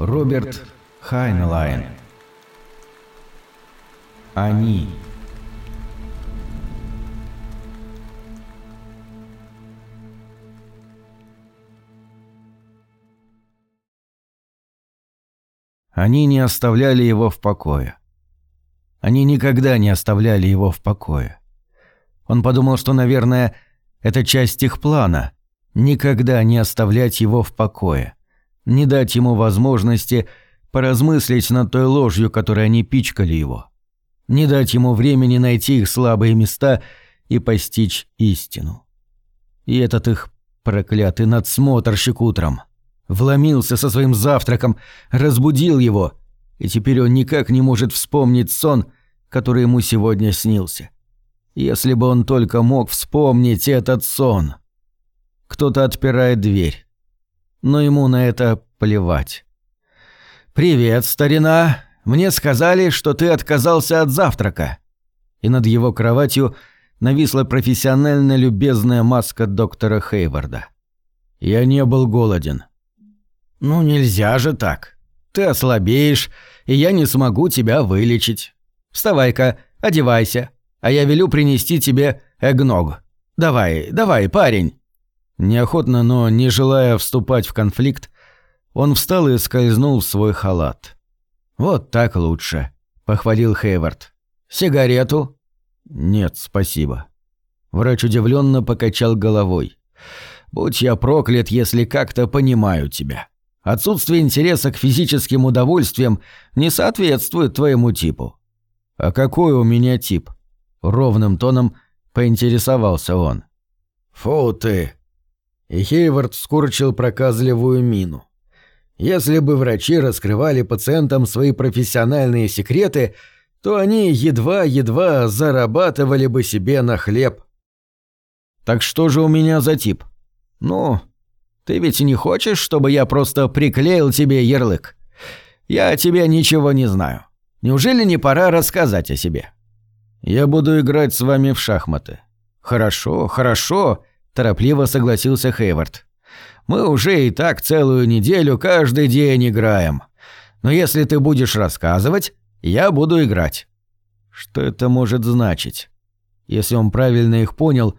Роберт Хайнлайн. Они. Они не оставляли его в покое. Они никогда не оставляли его в покое. Он подумал, что, наверное, это часть их плана — никогда не оставлять его в покое, не дать ему возможности поразмыслить над той ложью, которой они пичкали его, не дать ему времени найти их слабые места и постичь истину. И этот их проклятый надсмотрщик утром вломился со своим завтраком, разбудил его, и теперь он никак не может вспомнить сон, который ему сегодня снился. Если бы он только мог вспомнить этот сон. Кто-то отпирает дверь. Но ему на это плевать. «Привет, старина. Мне сказали, что ты отказался от завтрака». И над его кроватью нависла профессионально любезная маска доктора Хейварда. «Я не был голоден». «Ну нельзя же так. Ты ослабеешь, и я не смогу тебя вылечить. Вставай-ка, одевайся, а я велю принести тебе эгног. Давай, давай, парень». Неохотно, но не желая вступать в конфликт, он встал и скользнул в свой халат. «Вот так лучше», — похвалил Хейвард. «Сигарету?» «Нет, спасибо». Врач удивленно покачал головой. «Будь я проклят, если как-то понимаю тебя. Отсутствие интереса к физическим удовольствиям не соответствует твоему типу». «А какой у меня тип?» Ровным тоном поинтересовался он. «Фу ты!» И Хейвард скорчил проказливую мину. Если бы врачи раскрывали пациентам свои профессиональные секреты, то они едва-едва зарабатывали бы себе на хлеб. «Так что же у меня за тип?» «Ну, ты ведь не хочешь, чтобы я просто приклеил тебе ярлык? Я о тебе ничего не знаю. Неужели не пора рассказать о себе?» «Я буду играть с вами в шахматы». «Хорошо, хорошо», – торопливо согласился Хейвард. «Мы уже и так целую неделю каждый день играем. Но если ты будешь рассказывать, я буду играть». Что это может значить? Если он правильно их понял,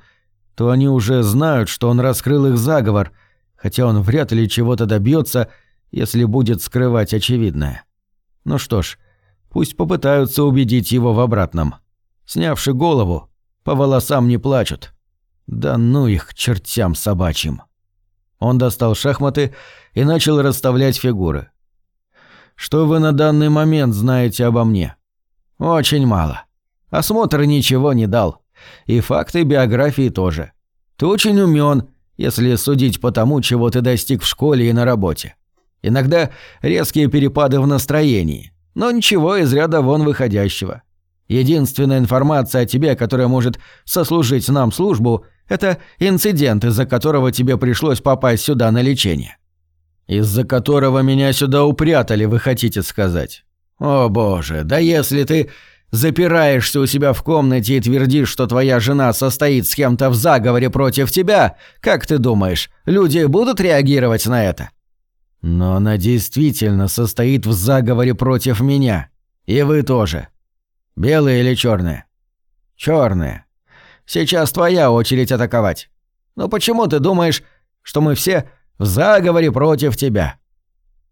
то они уже знают, что он раскрыл их заговор, хотя он вряд ли чего-то добьется, если будет скрывать очевидное. Ну что ж, пусть попытаются убедить его в обратном. Снявши голову, по волосам не плачут. Да ну их к чертям собачьим. Он достал шахматы и начал расставлять фигуры. «Что вы на данный момент знаете обо мне?» «Очень мало. Осмотр ничего не дал. И факты биографии тоже. Ты очень умен, если судить по тому, чего ты достиг в школе и на работе. Иногда резкие перепады в настроении, но ничего из ряда вон выходящего. Единственная информация о тебе, которая может сослужить нам службу, это инцидент, из-за которого тебе пришлось попасть сюда на лечение. Из-за которого меня сюда упрятали, вы хотите сказать? О боже, да если ты запираешься у себя в комнате и твердишь, что твоя жена состоит с кем-то в заговоре против тебя, как ты думаешь, люди будут реагировать на это? Но она действительно состоит в заговоре против меня. И вы тоже. Белые или черные? Черные. Сейчас твоя очередь атаковать. Но почему ты думаешь, что мы все в заговоре против тебя?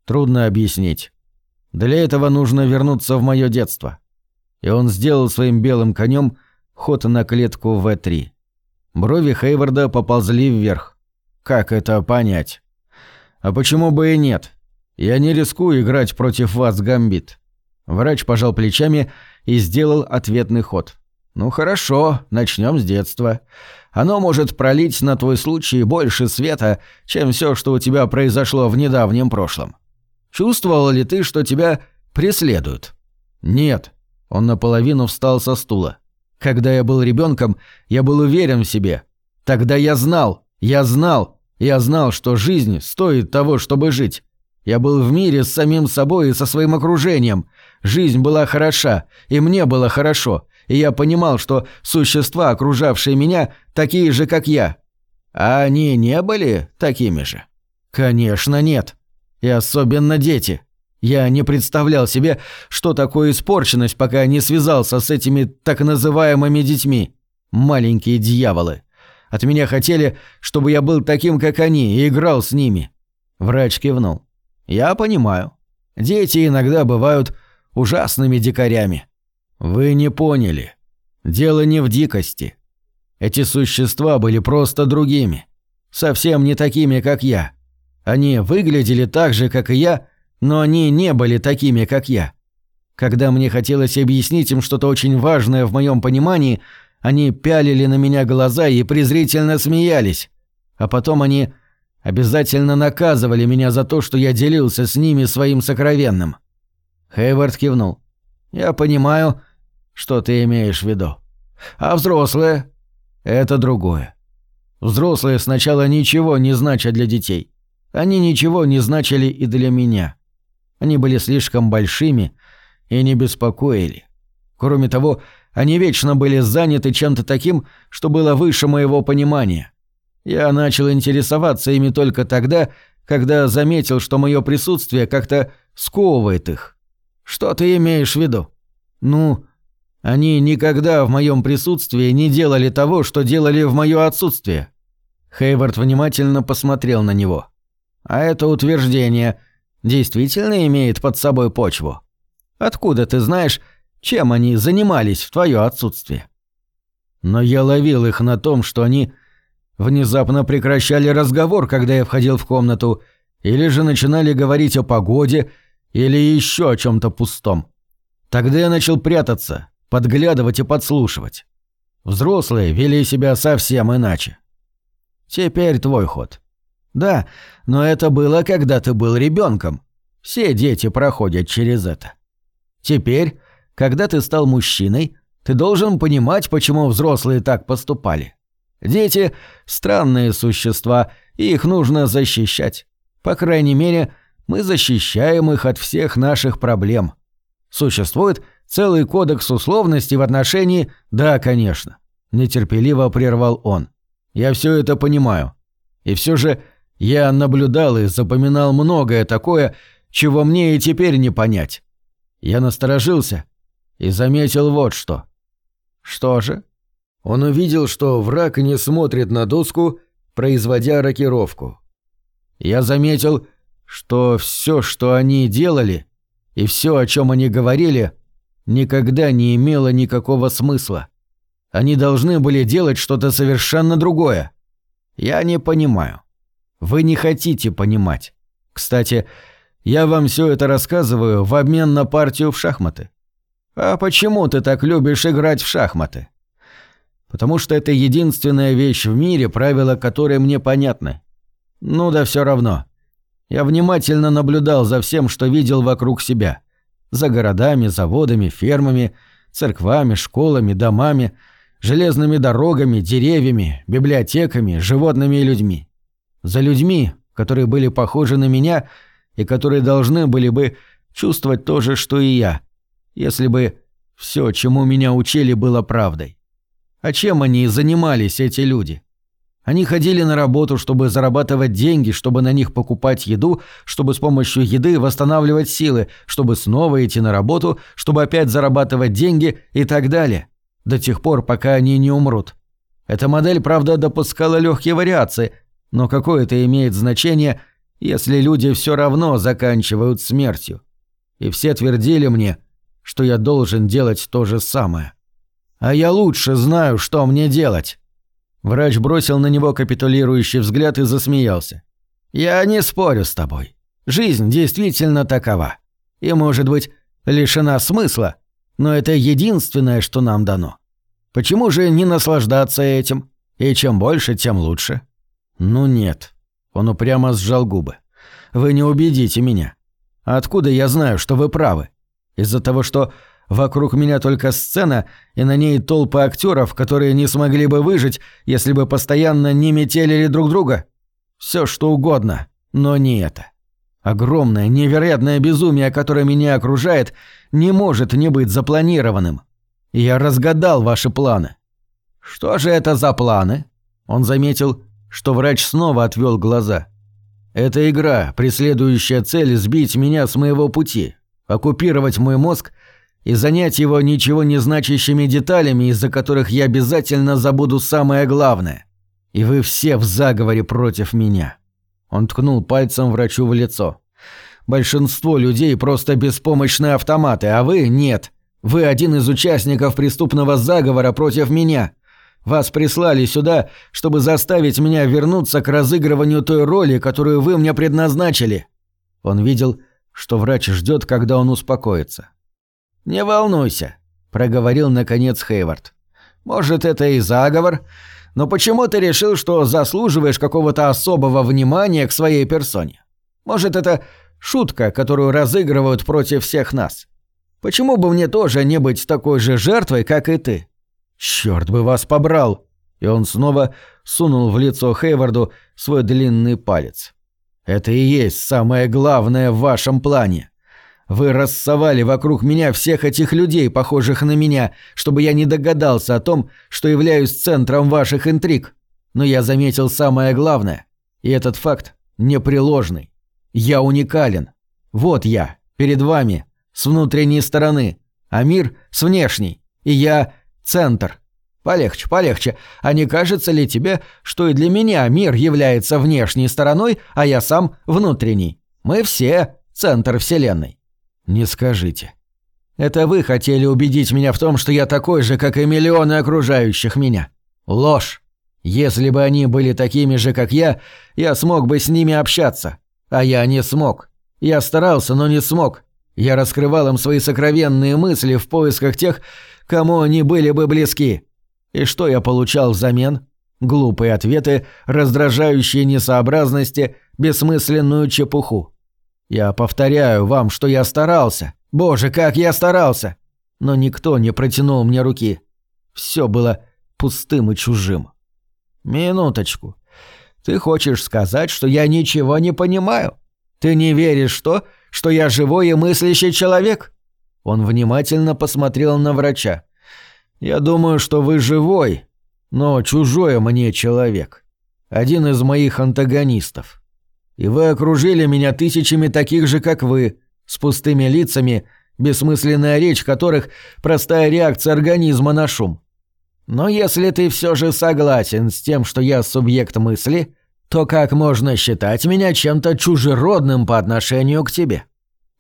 Трудно объяснить. Для этого нужно вернуться в мое детство. И он сделал своим белым конем ход на клетку В3. Брови Хейварда поползли вверх. Как это понять? А почему бы и нет? Я не рискую играть против вас, Гамбит. Врач пожал плечами и сделал ответный ход. «Ну хорошо, начнем с детства. Оно может пролить на твой случай больше света, чем все, что у тебя произошло в недавнем прошлом. Чувствовал ли ты, что тебя преследуют?» «Нет». Он наполовину встал со стула. «Когда я был ребенком, я был уверен в себе. Тогда я знал, я знал, я знал, что жизнь стоит того, чтобы жить. Я был в мире с самим собой и со своим окружением. Жизнь была хороша, и мне было хорошо, и я понимал, что существа, окружавшие меня, такие же, как я. А они не были такими же? Конечно, нет. И особенно дети. Я не представлял себе, что такое испорченность, пока не связался с этими так называемыми детьми. Маленькие дьяволы. От меня хотели, чтобы я был таким, как они, и играл с ними. Врач кивнул. Я понимаю. Дети иногда бывают ужасными дикарями. Вы не поняли. Дело не в дикости. Эти существа были просто другими. Совсем не такими, как я. Они выглядели так же, как и я, но они не были такими, как я. Когда мне хотелось объяснить им что-то очень важное в моем понимании, они пялили на меня глаза и презрительно смеялись. А потом они обязательно наказывали меня за то, что я делился с ними своим сокровенным. Хейвард кивнул. «Я понимаю, что ты имеешь в виду. А взрослые?» «Это другое. Взрослые сначала ничего не значат для детей. Они ничего не значили и для меня. Они были слишком большими и не беспокоили. Кроме того, они вечно были заняты чем-то таким, что было выше моего понимания. Я начал интересоваться ими только тогда, когда заметил, что мое присутствие как-то сковывает их. Что ты имеешь в виду? Ну, они никогда в моем присутствии не делали того, что делали в мое отсутствие. Хейвард внимательно посмотрел на него. А это утверждение действительно имеет под собой почву? Откуда ты знаешь, чем они занимались в твое отсутствие? Но я ловил их на том, что они внезапно прекращали разговор, когда я входил в комнату, или же начинали говорить о погоде, или еще о чем-то пустом. Тогда я начал прятаться, подглядывать и подслушивать. Взрослые вели себя совсем иначе. Теперь твой ход. Да, но это было, когда ты был ребенком. Все дети проходят через это. Теперь, когда ты стал мужчиной, ты должен понимать, почему взрослые так поступали. Дети — странные существа, и их нужно защищать. По крайней мере, мы защищаем их от всех наших проблем. Существует целый кодекс условностей в отношении «да, конечно». Нетерпеливо прервал он. «Я все это понимаю. И все же я наблюдал и запоминал многое такое, чего мне и теперь не понять. Я насторожился и заметил вот что. Что же? Он увидел, что враг не смотрит на доску, производя рокировку. Я заметил, что все, что они делали, и все, о чем они говорили, никогда не имело никакого смысла. Они должны были делать что-то совершенно другое. Я не понимаю. Вы не хотите понимать. Кстати, я вам все это рассказываю в обмен на партию в шахматы. А почему ты так любишь играть в шахматы? Потому что это единственная вещь в мире, правила которой мне понятны. Ну да все равно. Я внимательно наблюдал за всем, что видел вокруг себя. За городами, заводами, фермами, церквами, школами, домами, железными дорогами, деревьями, библиотеками, животными и людьми за людьми, которые были похожи на меня и которые должны были бы чувствовать то же, что и я, если бы все, чему меня учили, было правдой. А чем они занимались, эти люди? Они ходили на работу, чтобы зарабатывать деньги, чтобы на них покупать еду, чтобы с помощью еды восстанавливать силы, чтобы снова идти на работу, чтобы опять зарабатывать деньги и так далее. До тех пор, пока они не умрут. Эта модель, правда, допускала легкие вариации, но какое это имеет значение, если люди все равно заканчивают смертью? И все твердили мне, что я должен делать то же самое. А я лучше знаю, что мне делать. Врач бросил на него капитулирующий взгляд и засмеялся. «Я не спорю с тобой. Жизнь действительно такова. И, может быть, лишена смысла, но это единственное, что нам дано. Почему же не наслаждаться этим? И чем больше, тем лучше. «Ну нет». Он упрямо сжал губы. «Вы не убедите меня. Откуда я знаю, что вы правы? Из-за того, что вокруг меня только сцена, и на ней толпы актеров, которые не смогли бы выжить, если бы постоянно не метелили друг друга? Все что угодно, но не это. Огромное, невероятное безумие, которое меня окружает, не может не быть запланированным. я разгадал ваши планы». «Что же это за планы?» Он заметил что врач снова отвел глаза. Это игра, преследующая цель сбить меня с моего пути, оккупировать мой мозг и занять его ничего не значащими деталями, из-за которых я обязательно забуду самое главное. И вы все в заговоре против меня». Он ткнул пальцем врачу в лицо. «Большинство людей просто беспомощные автоматы, а вы – нет. Вы один из участников преступного заговора против меня. Вас прислали сюда, чтобы заставить меня вернуться к разыгрыванию той роли, которую вы мне предназначили». Он видел, что врач ждет, когда он успокоится. «Не волнуйся», — проговорил наконец Хейвард. «Может, это и заговор, но почему ты решил, что заслуживаешь какого-то особого внимания к своей персоне? Может, это шутка, которую разыгрывают против всех нас? Почему бы мне тоже не быть такой же жертвой, как и ты?» «Черт бы вас побрал!» И он снова сунул в лицо Хейварду свой длинный палец. «Это и есть самое главное в вашем плане. Вы рассовали вокруг меня всех этих людей, похожих на меня, чтобы я не догадался о том, что являюсь центром ваших интриг. Но я заметил самое главное, и этот факт непреложный. Я уникален. Вот я, перед вами, с внутренней стороны, а мир с внешней. И я центр. Полегче, полегче. А не кажется ли тебе, что и для меня мир является внешней стороной, а я сам внутренний? Мы все центр Вселенной. Не скажите. Это вы хотели убедить меня в том, что я такой же, как и миллионы окружающих меня. Ложь. Если бы они были такими же, как я, я смог бы с ними общаться. А я не смог. Я старался, но не смог. Я раскрывал им свои сокровенные мысли в поисках тех, кому они были бы близки. И что я получал взамен? Глупые ответы, раздражающие несообразности, бессмысленную чепуху. Я повторяю вам, что я старался. Боже, как я старался! Но никто не протянул мне руки. Все было пустым и чужим. Минуточку. Ты хочешь сказать, что я ничего не понимаю? Ты не веришь в то, что я живой и мыслящий человек?» Он внимательно посмотрел на врача. «Я думаю, что вы живой, но чужой мне человек. Один из моих антагонистов. И вы окружили меня тысячами таких же, как вы, с пустыми лицами, бессмысленная речь которых – простая реакция организма на шум. Но если ты все же согласен с тем, что я субъект мысли, то как можно считать меня чем-то чужеродным по отношению к тебе?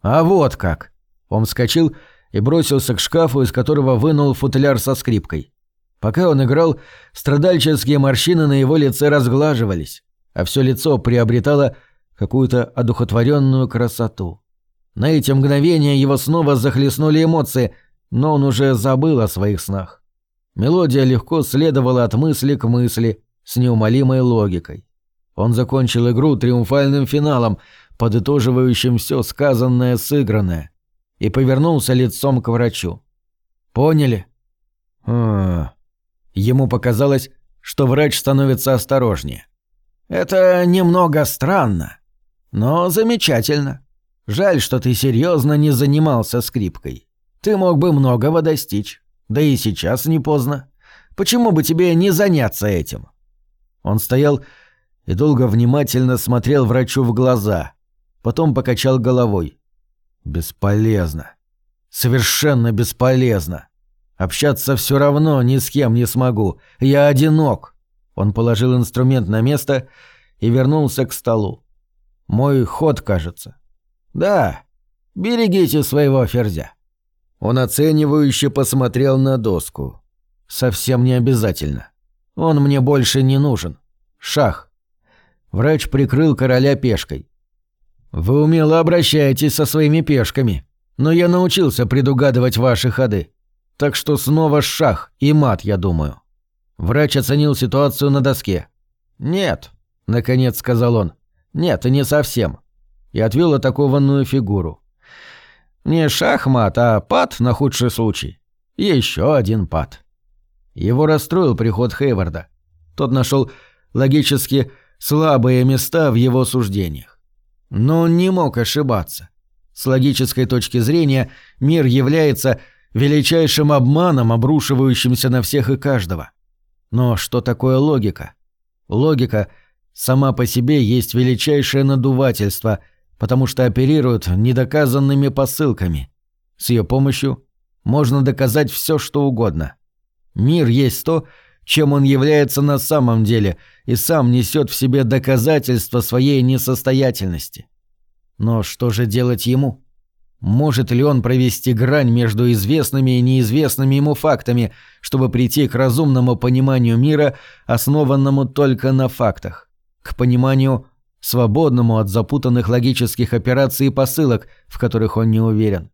А вот как. Он вскочил и бросился к шкафу, из которого вынул футляр со скрипкой. Пока он играл, страдальческие морщины на его лице разглаживались, а все лицо приобретало какую-то одухотворенную красоту. На эти мгновения его снова захлестнули эмоции, но он уже забыл о своих снах. Мелодия легко следовала от мысли к мысли с неумолимой логикой. Он закончил игру триумфальным финалом, подытоживающим все сказанное сыгранное, и повернулся лицом к врачу. «Поняли?» а Ему показалось, что врач становится осторожнее. «Это немного странно, но замечательно. Жаль, что ты серьезно не занимался скрипкой. Ты мог бы многого достичь. Да и сейчас не поздно. Почему бы тебе не заняться этим?» Он стоял и долго внимательно смотрел врачу в глаза, потом покачал головой. «Бесполезно. Совершенно бесполезно. Общаться все равно ни с кем не смогу. Я одинок». Он положил инструмент на место и вернулся к столу. «Мой ход, кажется». «Да. Берегите своего ферзя». Он оценивающе посмотрел на доску. «Совсем не обязательно. Он мне больше не нужен. Шах. Врач прикрыл короля пешкой. «Вы умело обращаетесь со своими пешками, но я научился предугадывать ваши ходы. Так что снова шах и мат, я думаю». Врач оценил ситуацию на доске. «Нет», — наконец сказал он. «Нет, не совсем». И отвел атакованную фигуру. «Не шахмат, а пат на худший случай. Еще один пат». Его расстроил приход Хейварда. Тот нашел логически слабые места в его суждениях. Но он не мог ошибаться. С логической точки зрения мир является величайшим обманом, обрушивающимся на всех и каждого. Но что такое логика? Логика сама по себе есть величайшее надувательство, потому что оперирует недоказанными посылками. С ее помощью можно доказать все, что угодно. Мир есть то, чем он является на самом деле, и сам несет в себе доказательства своей несостоятельности. Но что же делать ему? Может ли он провести грань между известными и неизвестными ему фактами, чтобы прийти к разумному пониманию мира, основанному только на фактах? К пониманию, свободному от запутанных логических операций и посылок, в которых он не уверен.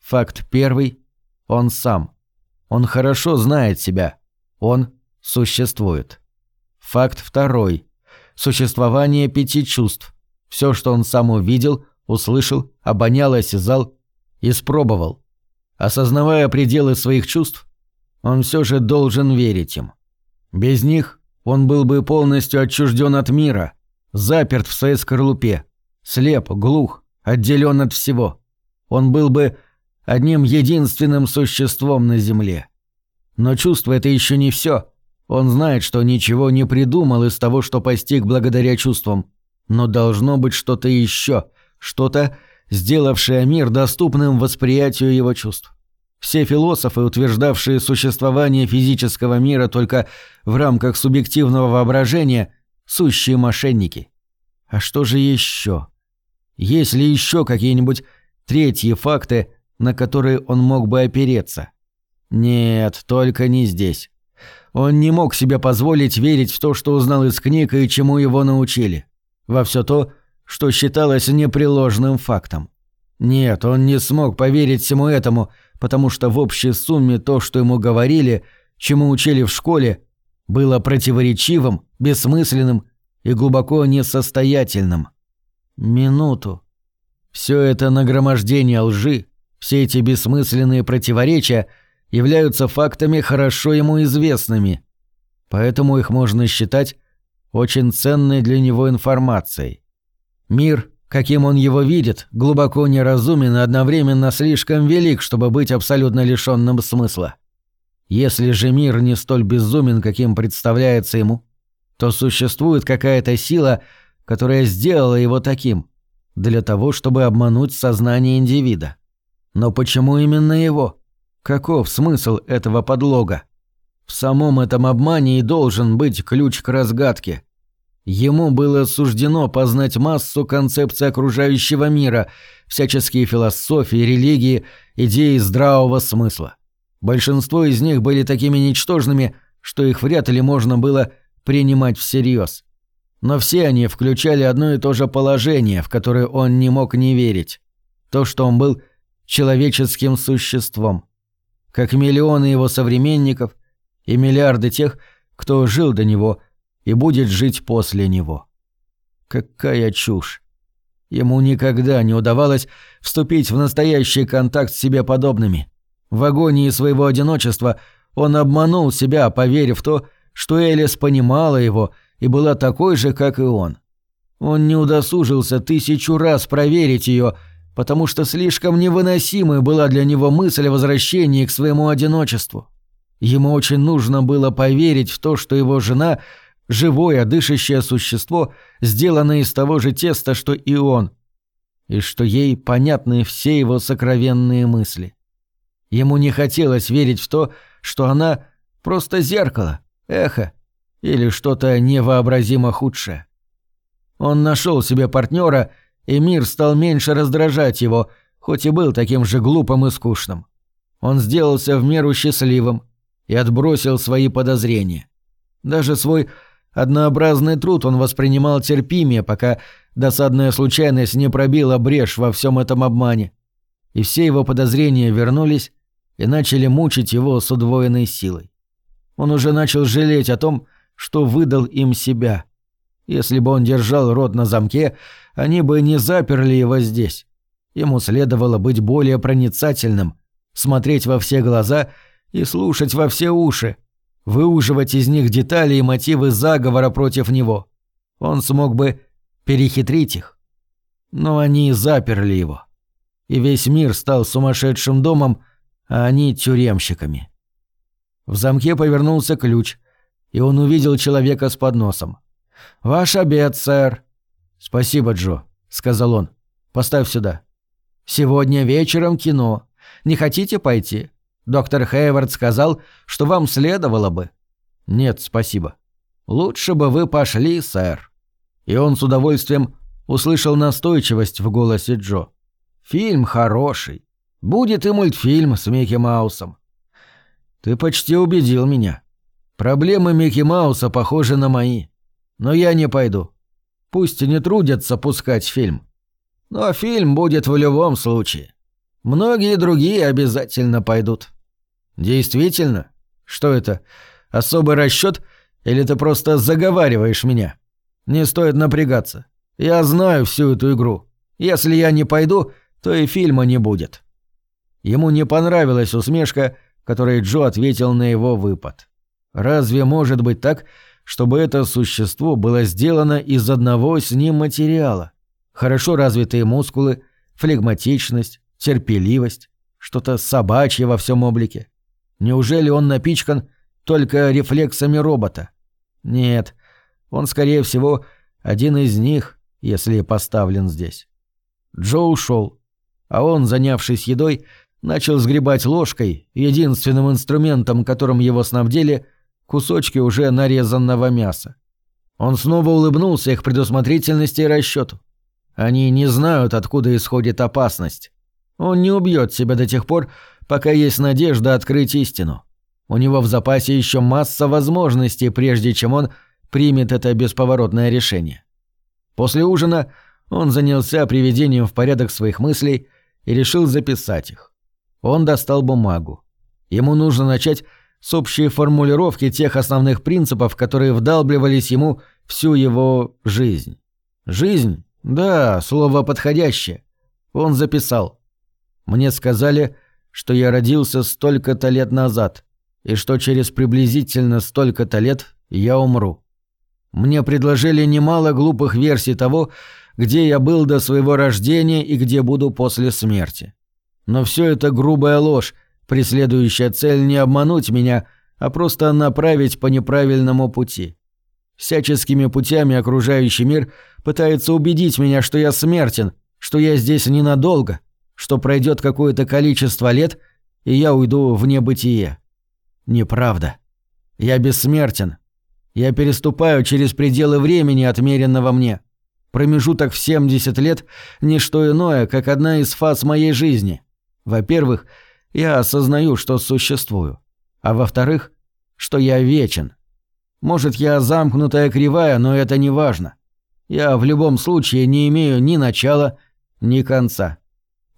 Факт первый – он сам. Он хорошо знает себя. Он существует. Факт второй – существование пяти чувств. Все, что он сам увидел – услышал, обонял и осязал, испробовал. Осознавая пределы своих чувств, он все же должен верить им. Без них он был бы полностью отчужден от мира, заперт в своей скорлупе, слеп, глух, отделен от всего. Он был бы одним единственным существом на Земле. Но чувство — это еще не все. Он знает, что ничего не придумал из того, что постиг благодаря чувствам. Но должно быть что-то еще, что-то, сделавшее мир доступным восприятию его чувств. Все философы, утверждавшие существование физического мира только в рамках субъективного воображения, сущие мошенники. А что же еще? Есть ли еще какие-нибудь третьи факты, на которые он мог бы опереться? Нет, только не здесь. Он не мог себе позволить верить в то, что узнал из книг и чему его научили. Во все то, что считалось непреложным фактом. Нет, он не смог поверить всему этому, потому что в общей сумме то, что ему говорили, чему учили в школе, было противоречивым, бессмысленным и глубоко несостоятельным. Минуту. Все это нагромождение лжи, все эти бессмысленные противоречия являются фактами хорошо ему известными, поэтому их можно считать очень ценной для него информацией. Мир, каким он его видит, глубоко неразумен и одновременно слишком велик, чтобы быть абсолютно лишенным смысла. Если же мир не столь безумен, каким представляется ему, то существует какая-то сила, которая сделала его таким, для того, чтобы обмануть сознание индивида. Но почему именно его? Каков смысл этого подлога? В самом этом обмане и должен быть ключ к разгадке. Ему было суждено познать массу концепций окружающего мира, всяческие философии, религии, идеи здравого смысла. Большинство из них были такими ничтожными, что их вряд ли можно было принимать всерьез. Но все они включали одно и то же положение, в которое он не мог не верить. То, что он был человеческим существом. Как миллионы его современников и миллиарды тех, кто жил до него – и будет жить после него. Какая чушь! Ему никогда не удавалось вступить в настоящий контакт с себе подобными. В агонии своего одиночества он обманул себя, поверив то, что Элис понимала его и была такой же, как и он. Он не удосужился тысячу раз проверить ее, потому что слишком невыносимой была для него мысль о возвращении к своему одиночеству. Ему очень нужно было поверить в то, что его жена — живое, дышащее существо, сделанное из того же теста, что и он, и что ей понятны все его сокровенные мысли. Ему не хотелось верить в то, что она просто зеркало, эхо или что-то невообразимо худшее. Он нашел себе партнера, и мир стал меньше раздражать его, хоть и был таким же глупым и скучным. Он сделался в меру счастливым и отбросил свои подозрения. Даже свой Однообразный труд он воспринимал терпимее, пока досадная случайность не пробила брешь во всем этом обмане. И все его подозрения вернулись и начали мучить его с удвоенной силой. Он уже начал жалеть о том, что выдал им себя. Если бы он держал рот на замке, они бы не заперли его здесь. Ему следовало быть более проницательным, смотреть во все глаза и слушать во все уши, выуживать из них детали и мотивы заговора против него. Он смог бы перехитрить их. Но они заперли его. И весь мир стал сумасшедшим домом, а они тюремщиками. В замке повернулся ключ, и он увидел человека с подносом. «Ваш обед, сэр». «Спасибо, Джо», — сказал он. «Поставь сюда». «Сегодня вечером кино. Не хотите пойти? Доктор Хейвард сказал, что вам следовало бы». «Нет, спасибо». «Лучше бы вы пошли, сэр». И он с удовольствием услышал настойчивость в голосе Джо. «Фильм хороший. Будет и мультфильм с Микки Маусом». «Ты почти убедил меня. Проблемы Микки Мауса похожи на мои. Но я не пойду. Пусть не трудятся пускать фильм. Но фильм будет в любом случае. Многие другие обязательно пойдут». «Действительно? Что это? Особый расчет или ты просто заговариваешь меня? Не стоит напрягаться. Я знаю всю эту игру. Если я не пойду, то и фильма не будет». Ему не понравилась усмешка, которой Джо ответил на его выпад. Разве может быть так, чтобы это существо было сделано из одного с ним материала? Хорошо развитые мускулы, флегматичность, терпеливость, что-то собачье во всем облике. Неужели он напичкан только рефлексами робота? Нет, он, скорее всего, один из них, если поставлен здесь. Джо ушел, а он, занявшись едой, начал сгребать ложкой, единственным инструментом, которым его снабдили, кусочки уже нарезанного мяса. Он снова улыбнулся их предусмотрительности и расчету. Они не знают, откуда исходит опасность. Он не убьет себя до тех пор, пока есть надежда открыть истину. У него в запасе еще масса возможностей, прежде чем он примет это бесповоротное решение. После ужина он занялся приведением в порядок своих мыслей и решил записать их. Он достал бумагу. Ему нужно начать с общей формулировки тех основных принципов, которые вдалбливались ему всю его жизнь. Жизнь? Да, слово подходящее. Он записал. Мне сказали, что я родился столько-то лет назад, и что через приблизительно столько-то лет я умру. Мне предложили немало глупых версий того, где я был до своего рождения и где буду после смерти. Но все это грубая ложь, преследующая цель не обмануть меня, а просто направить по неправильному пути. Всяческими путями окружающий мир пытается убедить меня, что я смертен, что я здесь ненадолго, что пройдет какое-то количество лет, и я уйду в небытие. Неправда. Я бессмертен. Я переступаю через пределы времени, отмеренного мне. Промежуток в 70 лет – не что иное, как одна из фаз моей жизни. Во-первых, я осознаю, что существую. А во-вторых, что я вечен. Может, я замкнутая кривая, но это не важно. Я в любом случае не имею ни начала, ни конца.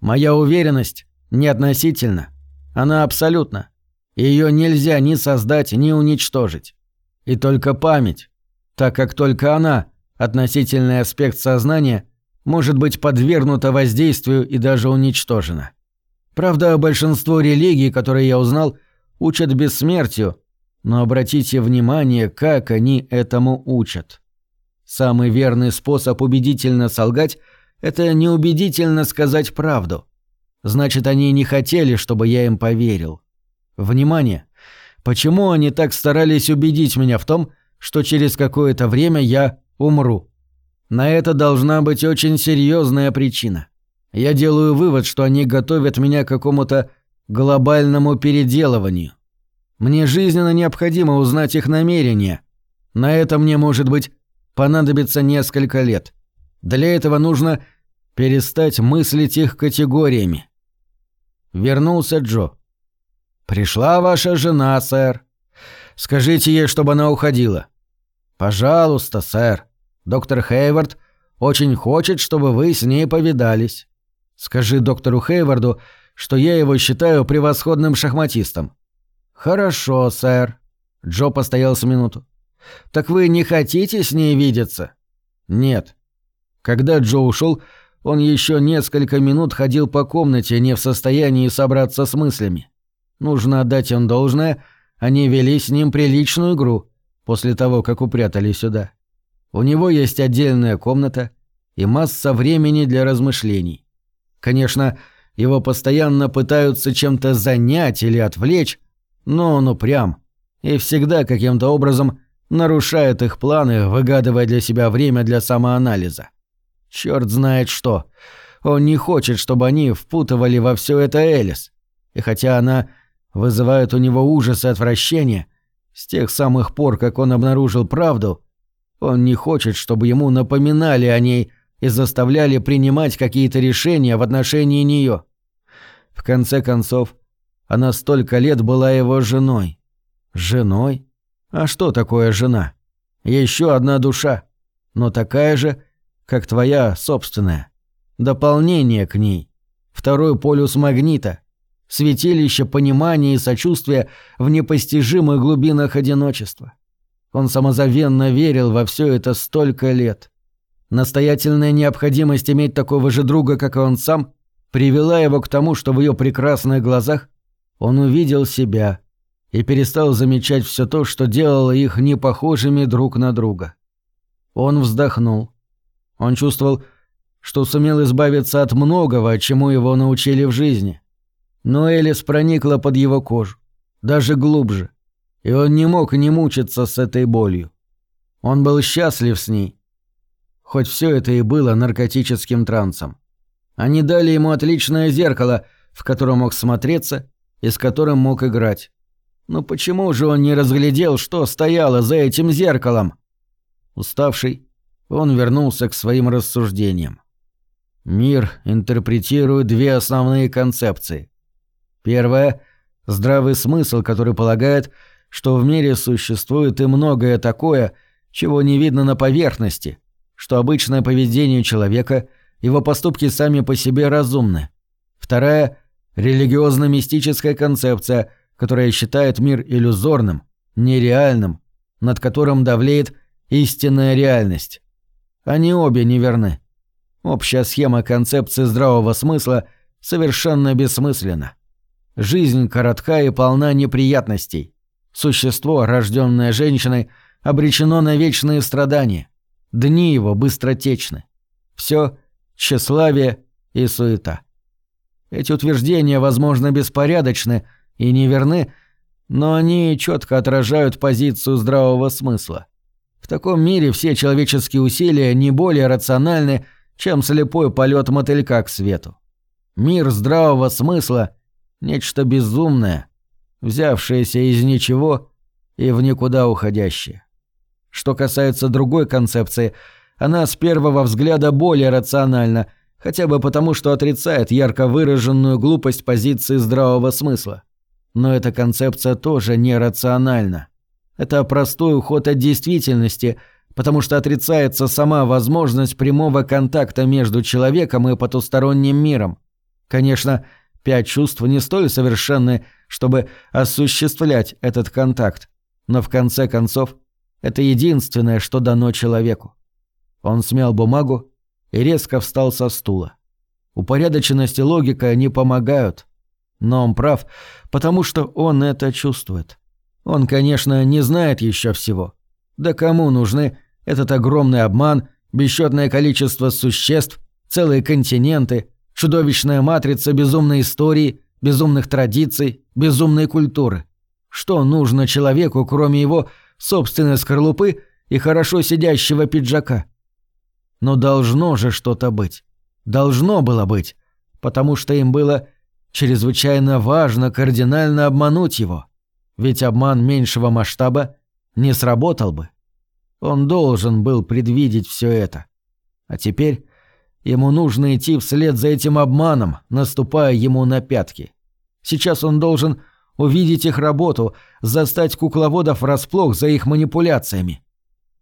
Моя уверенность не относительна. Она абсолютна. Ее нельзя ни создать, ни уничтожить. И только память, так как только она, относительный аспект сознания, может быть подвергнута воздействию и даже уничтожена. Правда, большинство религий, которые я узнал, учат бессмертию, но обратите внимание, как они этому учат. Самый верный способ убедительно солгать – это неубедительно сказать правду. Значит, они не хотели, чтобы я им поверил. Внимание! Почему они так старались убедить меня в том, что через какое-то время я умру? На это должна быть очень серьезная причина. Я делаю вывод, что они готовят меня к какому-то глобальному переделыванию. Мне жизненно необходимо узнать их намерения. На это мне, может быть, понадобится несколько лет. Для этого нужно перестать мыслить их категориями. Вернулся Джо. «Пришла ваша жена, сэр. Скажите ей, чтобы она уходила». «Пожалуйста, сэр. Доктор Хейвард очень хочет, чтобы вы с ней повидались. Скажи доктору Хейварду, что я его считаю превосходным шахматистом». «Хорошо, сэр». Джо постоял с минуту. «Так вы не хотите с ней видеться?» «Нет». Когда Джо ушел, он еще несколько минут ходил по комнате, не в состоянии собраться с мыслями. Нужно отдать им должное, они вели с ним приличную игру после того, как упрятали сюда. У него есть отдельная комната и масса времени для размышлений. Конечно, его постоянно пытаются чем-то занять или отвлечь, но он упрям и всегда каким-то образом Нарушает их планы, выгадывая для себя время для самоанализа. Черт знает что. Он не хочет, чтобы они впутывали во все это Элис. И хотя она вызывает у него ужас и отвращение, с тех самых пор, как он обнаружил правду, он не хочет, чтобы ему напоминали о ней и заставляли принимать какие-то решения в отношении нее. В конце концов, она столько лет была его женой. Женой? А что такое жена? Еще одна душа, но такая же, как твоя собственная. Дополнение к ней. Второй полюс магнита. Святилище понимания и сочувствия в непостижимых глубинах одиночества. Он самозавенно верил во все это столько лет. Настоятельная необходимость иметь такого же друга, как и он сам, привела его к тому, что в ее прекрасных глазах он увидел себя и перестал замечать все то, что делало их непохожими друг на друга. Он вздохнул. Он чувствовал, что сумел избавиться от многого, чему его научили в жизни. Но Элис проникла под его кожу, даже глубже, и он не мог не мучиться с этой болью. Он был счастлив с ней, хоть все это и было наркотическим трансом. Они дали ему отличное зеркало, в котором мог смотреться и с которым мог играть. Но почему же он не разглядел, что стояло за этим зеркалом? Уставший, он вернулся к своим рассуждениям. Мир интерпретирует две основные концепции. Первая – здравый смысл, который полагает, что в мире существует и многое такое, чего не видно на поверхности, что обычное поведение человека, его поступки сами по себе разумны. Вторая – религиозно-мистическая концепция, которая считает мир иллюзорным, нереальным, над которым давлеет истинная реальность. Они обе неверны. Общая схема концепции здравого смысла совершенно бессмысленна. Жизнь коротка и полна неприятностей. Существо, рожденное женщиной, обречено на вечные страдания. Дни его быстротечны. Все тщеславие и суета. Эти утверждения, возможно, беспорядочны и неверны, но они четко отражают позицию здравого смысла. Таком мире все человеческие усилия не более рациональны, чем слепой полет мотылька к свету. Мир здравого смысла — нечто безумное, взявшееся из ничего и в никуда уходящее. Что касается другой концепции, она с первого взгляда более рациональна, хотя бы потому, что отрицает ярко выраженную глупость позиции здравого смысла. Но эта концепция тоже нерациональна. Это простой уход от действительности, потому что отрицается сама возможность прямого контакта между человеком и потусторонним миром. Конечно, пять чувств не столь совершенны, чтобы осуществлять этот контакт, но в конце концов это единственное, что дано человеку. Он смял бумагу и резко встал со стула. Упорядоченность и логика не помогают, но он прав, потому что он это чувствует. Он, конечно, не знает еще всего. Да кому нужны этот огромный обман, бесчетное количество существ, целые континенты, чудовищная матрица безумной истории, безумных традиций, безумной культуры? Что нужно человеку, кроме его собственной скорлупы и хорошо сидящего пиджака? Но должно же что-то быть. Должно было быть, потому что им было чрезвычайно важно кардинально обмануть его ведь обман меньшего масштаба не сработал бы. Он должен был предвидеть все это. А теперь ему нужно идти вслед за этим обманом, наступая ему на пятки. Сейчас он должен увидеть их работу, застать кукловодов врасплох за их манипуляциями.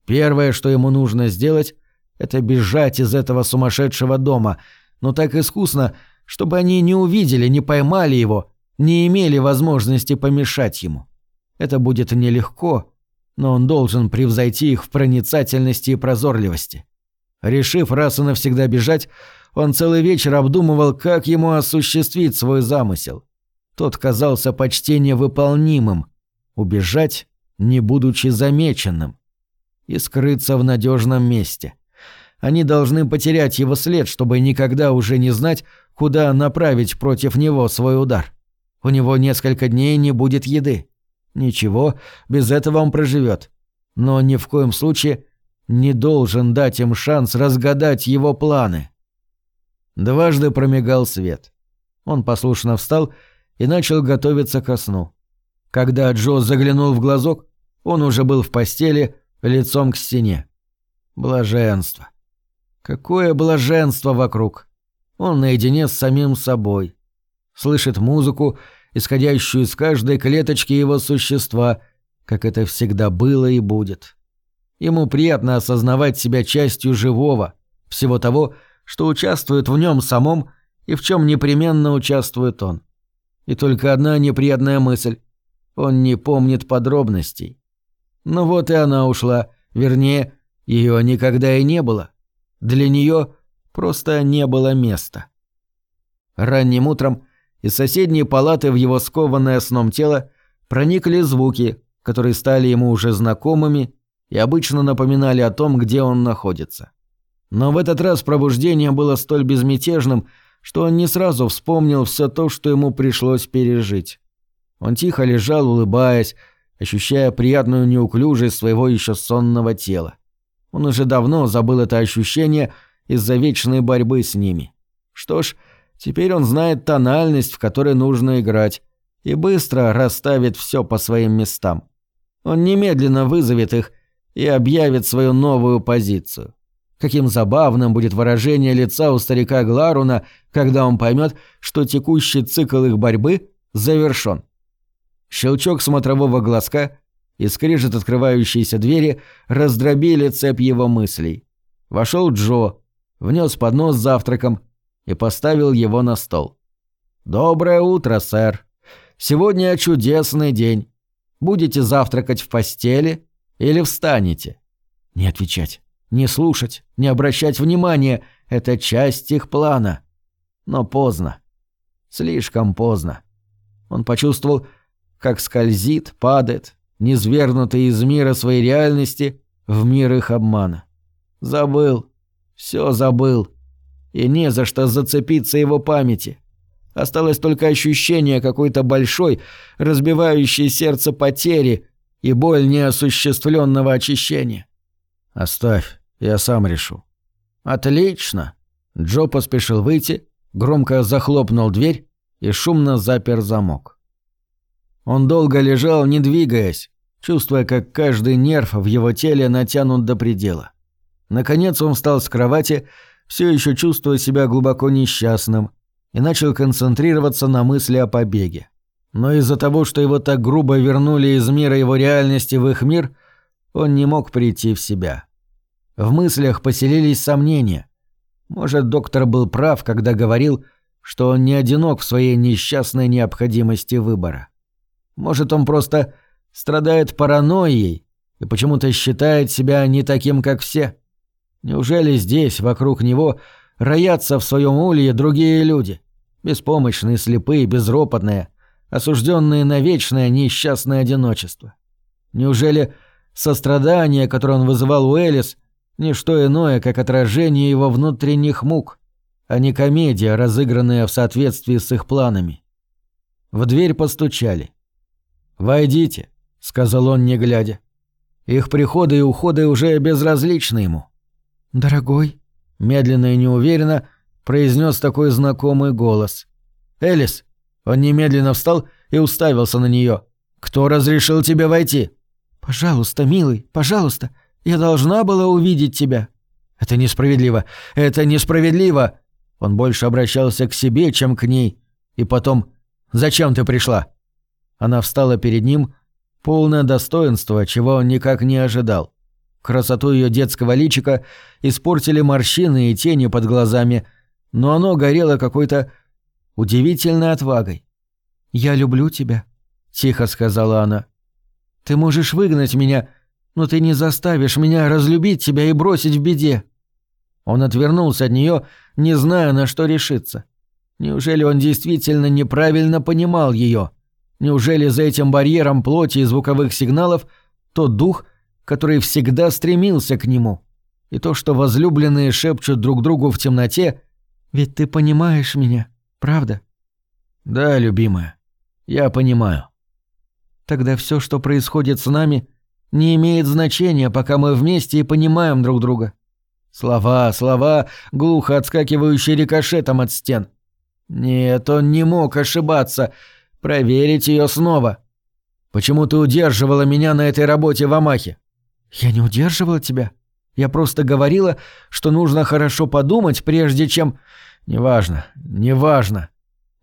Первое, что ему нужно сделать, это бежать из этого сумасшедшего дома, но так искусно, чтобы они не увидели, не поймали его не имели возможности помешать ему. Это будет нелегко, но он должен превзойти их в проницательности и прозорливости. Решив раз и навсегда бежать, он целый вечер обдумывал, как ему осуществить свой замысел. Тот казался почти невыполнимым — убежать, не будучи замеченным, и скрыться в надежном месте. Они должны потерять его след, чтобы никогда уже не знать, куда направить против него свой удар. У него несколько дней не будет еды. Ничего, без этого он проживет. но ни в коем случае не должен дать им шанс разгадать его планы. Дважды промигал свет. Он послушно встал и начал готовиться ко сну. Когда Джо заглянул в глазок, он уже был в постели, лицом к стене. Блаженство. Какое блаженство вокруг. Он наедине с самим собой. Слышит музыку, исходящую из каждой клеточки его существа, как это всегда было и будет. Ему приятно осознавать себя частью живого, всего того, что участвует в нем самом и в чем непременно участвует он. И только одна неприятная мысль. Он не помнит подробностей. Ну вот и она ушла, вернее, ее никогда и не было. Для нее просто не было места. Ранним утром из соседней палаты в его скованное сном тело проникли звуки, которые стали ему уже знакомыми и обычно напоминали о том, где он находится. Но в этот раз пробуждение было столь безмятежным, что он не сразу вспомнил все то, что ему пришлось пережить. Он тихо лежал, улыбаясь, ощущая приятную неуклюжесть своего еще сонного тела. Он уже давно забыл это ощущение из-за вечной борьбы с ними. Что ж, теперь он знает тональность, в которой нужно играть, и быстро расставит все по своим местам. Он немедленно вызовет их и объявит свою новую позицию. Каким забавным будет выражение лица у старика Гларуна, когда он поймет, что текущий цикл их борьбы завершен. Щелчок смотрового глазка и скрежет открывающейся двери раздробили цепь его мыслей. Вошел Джо, внес поднос с завтраком и поставил его на стол. «Доброе утро, сэр. Сегодня чудесный день. Будете завтракать в постели или встанете?» «Не отвечать, не слушать, не обращать внимания — это часть их плана. Но поздно. Слишком поздно. Он почувствовал, как скользит, падает, низвергнутый из мира своей реальности в мир их обмана. Забыл. Все забыл. И не за что зацепиться его памяти. Осталось только ощущение какой-то большой, разбивающей сердце потери и боль неосуществленного очищения. «Оставь, я сам решу». «Отлично!» Джо поспешил выйти, громко захлопнул дверь и шумно запер замок. Он долго лежал, не двигаясь, чувствуя, как каждый нерв в его теле натянут до предела. Наконец он встал с кровати, все еще чувствуя себя глубоко несчастным, и начал концентрироваться на мысли о побеге. Но из-за того, что его так грубо вернули из мира его реальности в их мир, он не мог прийти в себя. В мыслях поселились сомнения. Может, доктор был прав, когда говорил, что он не одинок в своей несчастной необходимости выбора. Может, он просто страдает паранойей и почему-то считает себя не таким, как все? Неужели здесь, вокруг него, роятся в своем улье другие люди? Беспомощные, слепые, безропотные, осужденные на вечное несчастное одиночество. Неужели сострадание, которое он вызывал у Элис, не что иное, как отражение его внутренних мук, а не комедия, разыгранная в соответствии с их планами? В дверь постучали. «Войдите», — сказал он, не глядя. Их приходы и уходы уже безразличны ему. «Дорогой», — медленно и неуверенно произнес такой знакомый голос. «Элис!» Он немедленно встал и уставился на нее. «Кто разрешил тебе войти?» «Пожалуйста, милый, пожалуйста, я должна была увидеть тебя». «Это несправедливо! Это несправедливо!» Он больше обращался к себе, чем к ней. И потом «Зачем ты пришла?» Она встала перед ним, полное достоинство, чего он никак не ожидал. Красоту ее детского личика испортили морщины и тени под глазами, но оно горело какой-то удивительной отвагой. «Я люблю тебя», — тихо сказала она. «Ты можешь выгнать меня, но ты не заставишь меня разлюбить тебя и бросить в беде». Он отвернулся от нее, не зная, на что решиться. Неужели он действительно неправильно понимал ее? Неужели за этим барьером плоти и звуковых сигналов тот дух, который всегда стремился к нему? И то, что возлюбленные шепчут друг другу в темноте... «Ведь ты понимаешь меня, правда?» «Да, любимая, я понимаю». «Тогда все, что происходит с нами, не имеет значения, пока мы вместе и понимаем друг друга. Слова, слова, глухо отскакивающие рикошетом от стен. Нет, он не мог ошибаться. Проверить ее снова. Почему ты удерживала меня на этой работе в Амахе? Я не удерживала тебя. Я просто говорила, что нужно хорошо подумать, прежде чем... Неважно, неважно.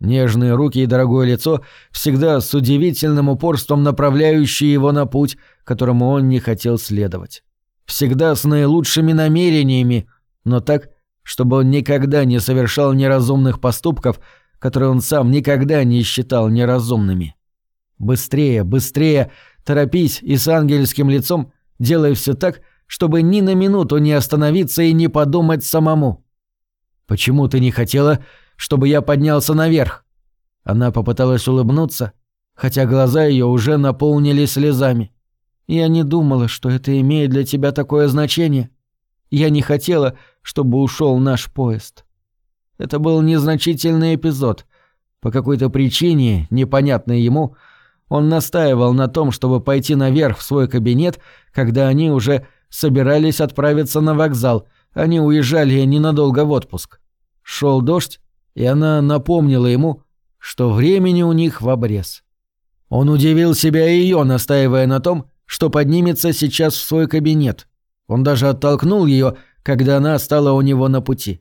Нежные руки и дорогое лицо всегда с удивительным упорством направляющие его на путь, которому он не хотел следовать. Всегда с наилучшими намерениями, но так, чтобы он никогда не совершал неразумных поступков, которые он сам никогда не считал неразумными. Быстрее, быстрее, торопись и с ангельским лицом делай все так, чтобы ни на минуту не остановиться и не подумать самому. Почему ты не хотела, чтобы я поднялся наверх?» Она попыталась улыбнуться, хотя глаза ее уже наполнились слезами. «Я не думала, что это имеет для тебя такое значение. Я не хотела, чтобы ушел наш поезд. Это был незначительный эпизод. По какой-то причине, непонятной ему, он настаивал на том, чтобы пойти наверх в свой кабинет, когда они уже собирались отправиться на вокзал, они уезжали ненадолго в отпуск. Шел дождь, и она напомнила ему, что времени у них в обрез. Он удивил себя и ее, настаивая на том, что поднимется сейчас в свой кабинет. Он даже оттолкнул ее, когда она стала у него на пути.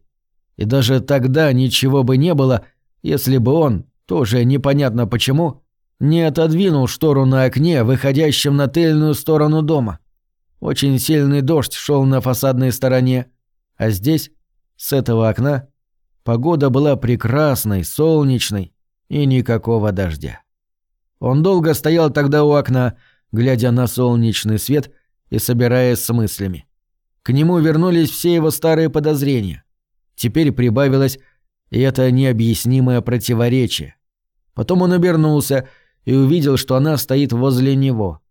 И даже тогда ничего бы не было, если бы он, тоже непонятно почему, не отодвинул штору на окне, выходящем на тыльную сторону дома. Очень сильный дождь шел на фасадной стороне, а здесь, с этого окна, Погода была прекрасной, солнечной и никакого дождя. Он долго стоял тогда у окна, глядя на солнечный свет и собираясь с мыслями. К нему вернулись все его старые подозрения. Теперь прибавилось и это необъяснимое противоречие. Потом он обернулся и увидел, что она стоит возле него.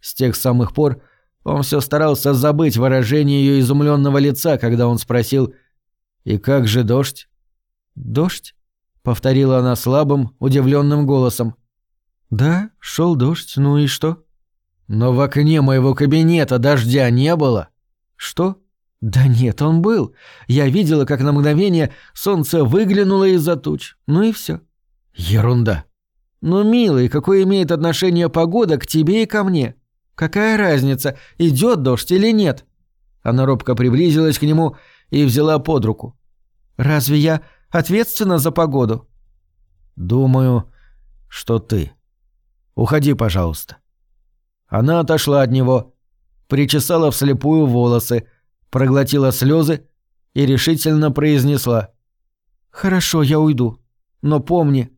С тех самых пор он все старался забыть выражение ее изумленного лица, когда он спросил «И как же дождь?» «Дождь?» — повторила она слабым, удивленным голосом. «Да, шел дождь, ну и что?» «Но в окне моего кабинета дождя не было». «Что?» «Да нет, он был. Я видела, как на мгновение солнце выглянуло из-за туч. Ну и все. «Ерунда». «Ну, милый, какое имеет отношение погода к тебе и ко мне? Какая разница, идет дождь или нет?» Она робко приблизилась к нему и взяла под руку. «Разве я ответственна за погоду?» «Думаю, что ты. Уходи, пожалуйста». Она отошла от него, причесала вслепую волосы, проглотила слезы и решительно произнесла. «Хорошо, я уйду. Но помни,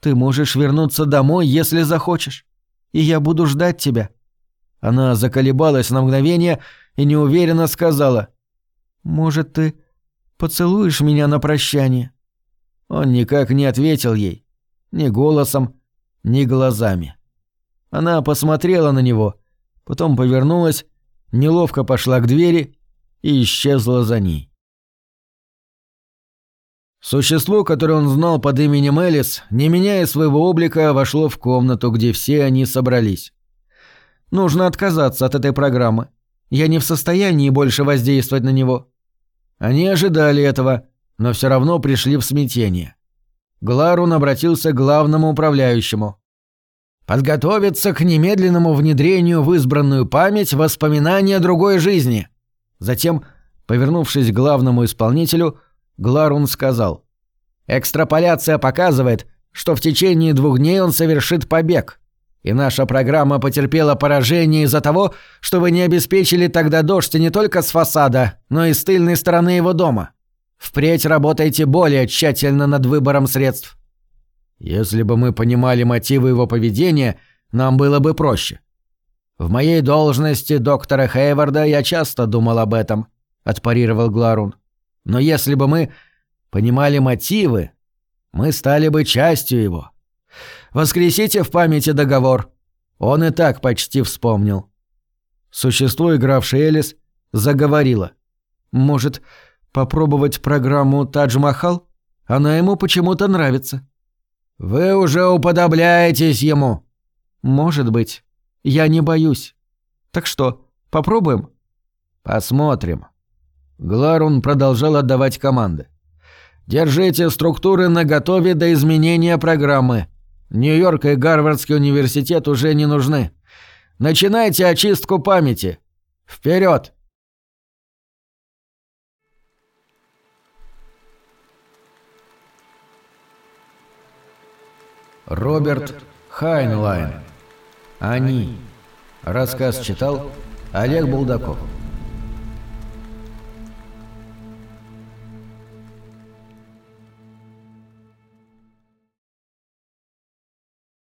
ты можешь вернуться домой, если захочешь. И я буду ждать тебя». Она заколебалась на мгновение и неуверенно сказала. «Может, ты Поцелуешь меня на прощание?» Он никак не ответил ей. Ни голосом, ни глазами. Она посмотрела на него, потом повернулась, неловко пошла к двери и исчезла за ней. Существо, которое он знал под именем Элис, не меняя своего облика, вошло в комнату, где все они собрались. «Нужно отказаться от этой программы. Я не в состоянии больше воздействовать на него. Они ожидали этого, но все равно пришли в смятение. Гларун обратился к главному управляющему. «Подготовиться к немедленному внедрению в избранную память воспоминания другой жизни». Затем, повернувшись к главному исполнителю, Гларун сказал. «Экстраполяция показывает, что в течение двух дней он совершит побег. И наша программа потерпела поражение из-за того, что вы не обеспечили тогда дождь не только с фасада, но и с тыльной стороны его дома. Впредь работайте более тщательно над выбором средств. Если бы мы понимали мотивы его поведения, нам было бы проще. В моей должности доктора Хейварда я часто думал об этом, отпарировал Гларун. Но если бы мы понимали мотивы, мы стали бы частью его. Воскресите в памяти договор. Он и так почти вспомнил. Существо, игравшее Элис, заговорило. Может, попробовать программу «Тадж-Махал»? Она ему почему-то нравится. «Вы уже уподобляетесь ему». «Может быть. Я не боюсь. Так что, попробуем? Посмотрим. Гларун продолжал отдавать команды. Держите структуры наготове до изменения программы. Нью-Йорк и Гарвардский университет уже не нужны. Начинайте очистку памяти. Вперед! Роберт Хайнлайн. Они. Рассказ читал Олег Булдаков.